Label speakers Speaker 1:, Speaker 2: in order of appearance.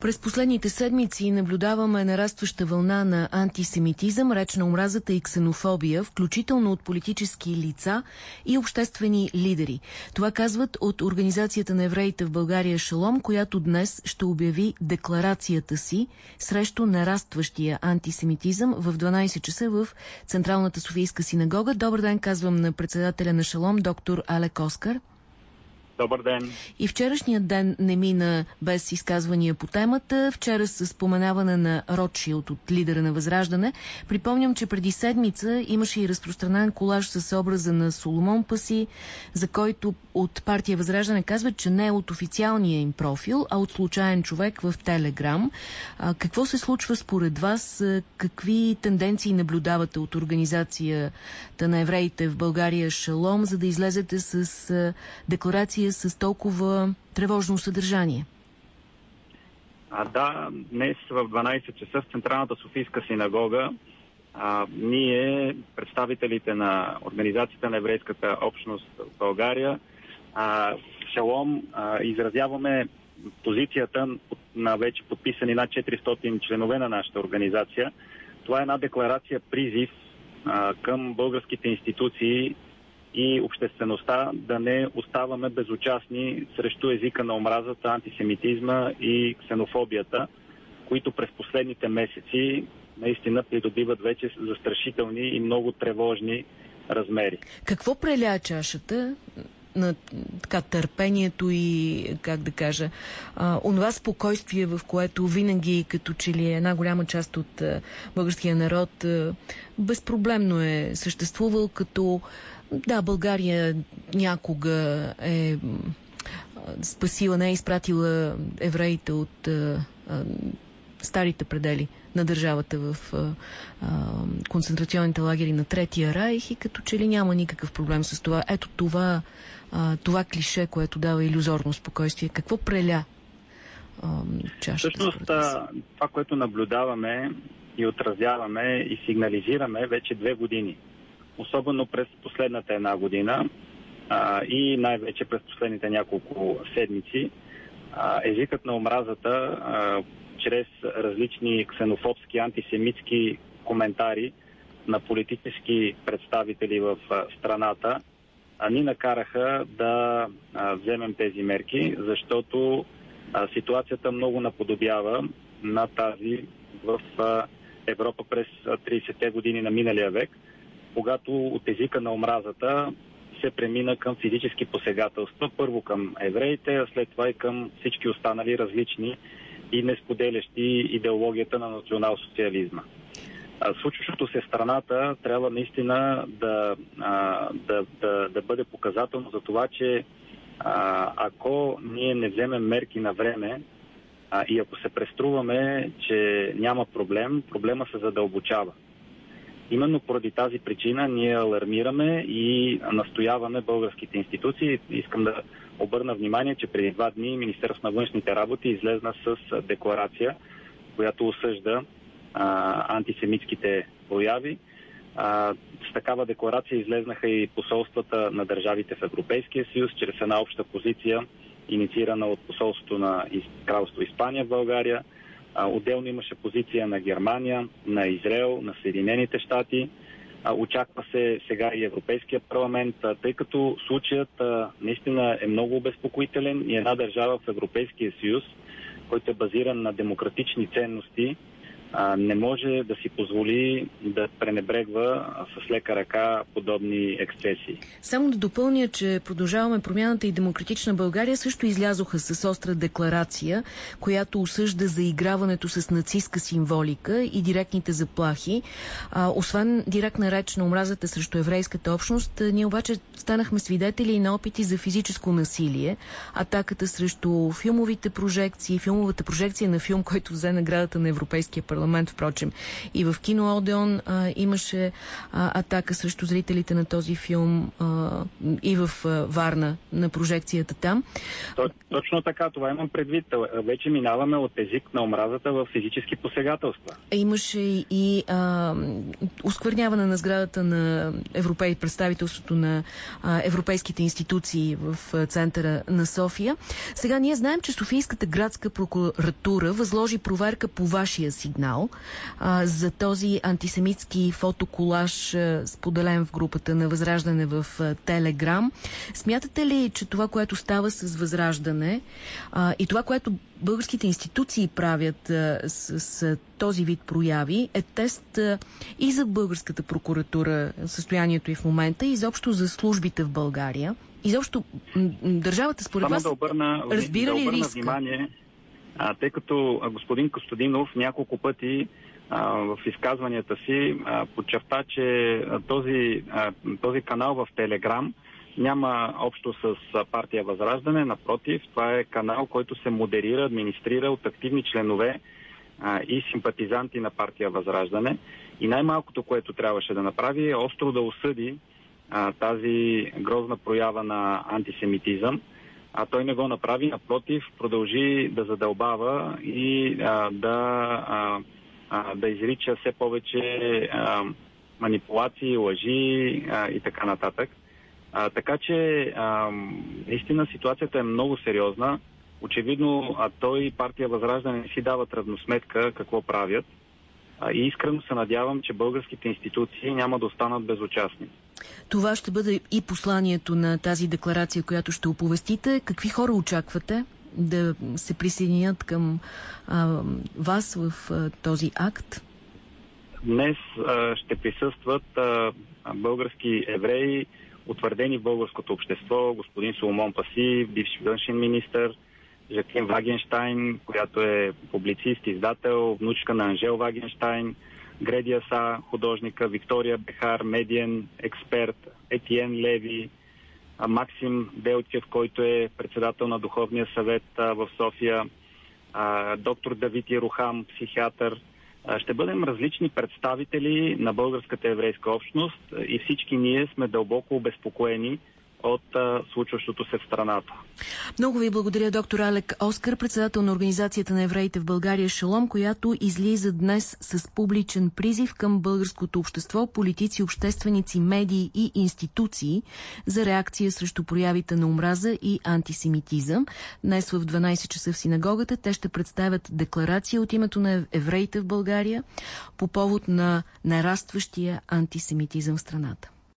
Speaker 1: През последните седмици наблюдаваме нарастваща вълна на антисемитизъм, реч на омразата и ксенофобия, включително от политически лица и обществени лидери. Това казват от Организацията на евреите в България Шалом, която днес ще обяви декларацията си срещу нарастващия антисемитизъм в 12 часа в Централната Софийска синагога. Добър ден, казвам на председателя на Шалом, доктор Алек Оскар.
Speaker 2: Добър ден.
Speaker 1: И вчерашният ден не мина без изказвания по темата. Вчера с споменаване на Ротшилд от лидера на Възраждане. Припомням, че преди седмица имаше и разпространен колаж с образа на Соломон Паси, за който от партия Възраждане казват, че не е от официалния им профил, а от случайен човек в Телеграм. А, какво се случва според вас? Какви тенденции наблюдавате от организацията на евреите в България Шалом, за да излезете с декларация с толкова тревожно съдържание?
Speaker 2: А, да, днес в 12 часа в Централната Софийска синагога а, ние, представителите на Организацията на еврейската общност в България, а, Шалом, а, изразяваме позицията на вече подписани над 400 членове на нашата организация. Това е една декларация призив а, към българските институции и обществеността да не оставаме безучастни срещу езика на омразата, антисемитизма и ксенофобията, които през последните месеци наистина придобиват вече застрашителни и много тревожни размери.
Speaker 1: Какво преля чашата на така, търпението и, как да кажа, а, онова спокойствие, в което винаги, като че ли е една голяма част от а, българския народ, а, безпроблемно е съществувал, като да, България някога е спасила, не е изпратила евреите от а, а, старите предели на държавата в а, а, концентрационните лагери на Третия райх и като че ли няма никакъв проблем с това. Ето това, а, това клише, което дава иллюзорно спокойствие. Какво преля а, чашата?
Speaker 2: Всъщност това, което наблюдаваме и отразяваме и сигнализираме вече две години – особено през последната една година а, и най-вече през последните няколко седмици. А, езикът на омразата а, чрез различни ксенофобски, антисемитски коментари на политически представители в страната а, ни накараха да а, вземем тези мерки, защото а, ситуацията много наподобява на тази в а, Европа през 30-те години на миналия век – когато от езика на омразата се премина към физически посегателства, първо към евреите, а след това и към всички останали различни и несподелящи идеологията на национал-социализма. Случващото се страната трябва наистина да, да, да, да бъде показателно за това, че ако ние не вземем мерки на време и ако се преструваме, че няма проблем, проблема се задълбочава. Именно поради тази причина ние алармираме и настояваме българските институции. Искам да обърна внимание, че преди два дни Министерството на външните работи излезна с декларация, която осъжда а, антисемитските прояви. А, с такава декларация излезнаха и посолствата на държавите в Европейския съюз, чрез една обща позиция, инициирана от посолството на Кралство Испания в България, Отделно имаше позиция на Германия, на Израел, на Съединените щати. Очаква се сега и Европейския парламент, тъй като случаят наистина е много обезпокоителен и една държава в Европейския съюз, който е базиран на демократични ценности, не може да си позволи да пренебрегва с лека ръка подобни ексцесии.
Speaker 1: Само да допълня, че продължаваме промяната и Демократична България също излязоха с остра декларация, която осъжда заиграването с нацистска символика и директните заплахи. А, освен директна реч на омразата срещу еврейската общност, ние обаче станахме свидетели на опити за физическо насилие. Атаката срещу филмовите прожекции, филмовата прожекция на филм, който взе наградата на Европейския парламент парламент, впрочем. И в кино Одеон а, имаше а, атака срещу зрителите на този филм а, и в а, Варна на прожекцията там.
Speaker 2: Точно така, това имам предвид. Вече минаваме от език на омразата в физически посегателства.
Speaker 1: Имаше и а, ускверняване на сградата на Европей, представителството на а, европейските институции в центъра на София. Сега ние знаем, че Софийската градска прокуратура възложи проверка по вашия сигнал а, за този антисемитски фотоколаж, а, споделен в групата на Възраждане в а, Телеграм. Смятате ли, че това, което става с Възраждане а, и това, което българските институции правят а, с, с този вид прояви е тест а, и за българската прокуратура, състоянието и в момента, и изобщо за службите в България. Изобщо държавата според
Speaker 2: Само
Speaker 1: вас
Speaker 2: да обърна,
Speaker 1: разбира
Speaker 2: да
Speaker 1: ли
Speaker 2: обърна
Speaker 1: риска?
Speaker 2: внимание, а, тъй като господин Костадинов няколко пъти а, в изказванията си а, подчерта, че този, а, този канал в Телеграм няма общо с партия Възраждане. Напротив, това е канал, който се модерира, администрира от активни членове а, и симпатизанти на партия Възраждане. И най-малкото, което трябваше да направи е остро да осъди а, тази грозна проява на антисемитизъм. А той не го направи, напротив, продължи да задълбава и а, да, а, а, да изрича все повече а, манипулации, лъжи а, и така нататък. А, така че, а, наистина ситуацията е много сериозна. Очевидно, а той и партия Възраждане не си дават равносметка какво правят. А, и искрено се надявам, че българските институции няма да останат безучастни.
Speaker 1: Това ще бъде и посланието на тази декларация, която ще оповестите. Какви хора очаквате да се присъединят към а, вас в а, този акт?
Speaker 2: Днес а, ще присъстват а, български евреи, утвърдени в българското общество, господин Соломон Паси, бивш външен министр, Жаклин Вагенштайн, която е публицист, издател, внучка на Анжел Вагенштайн, Гредия Са, художника, Виктория Бехар, медиен експерт, Етиен Леви, Максим Делчев, който е председател на Духовния съвет в София, доктор Давид Ярухам, психиатър. Ще бъдем различни представители на българската еврейска общност и всички ние сме дълбоко обезпокоени от а, случващото се в страната.
Speaker 1: Много ви благодаря, доктор Алек Оскар, председател на Организацията на евреите в България Шалом, която излиза днес с публичен призив към българското общество, политици, общественици, медии и институции за реакция срещу проявите на омраза и антисемитизъм. Днес в 12 часа в синагогата те ще представят декларация от името на евреите в България по повод на нарастващия антисемитизъм в страната.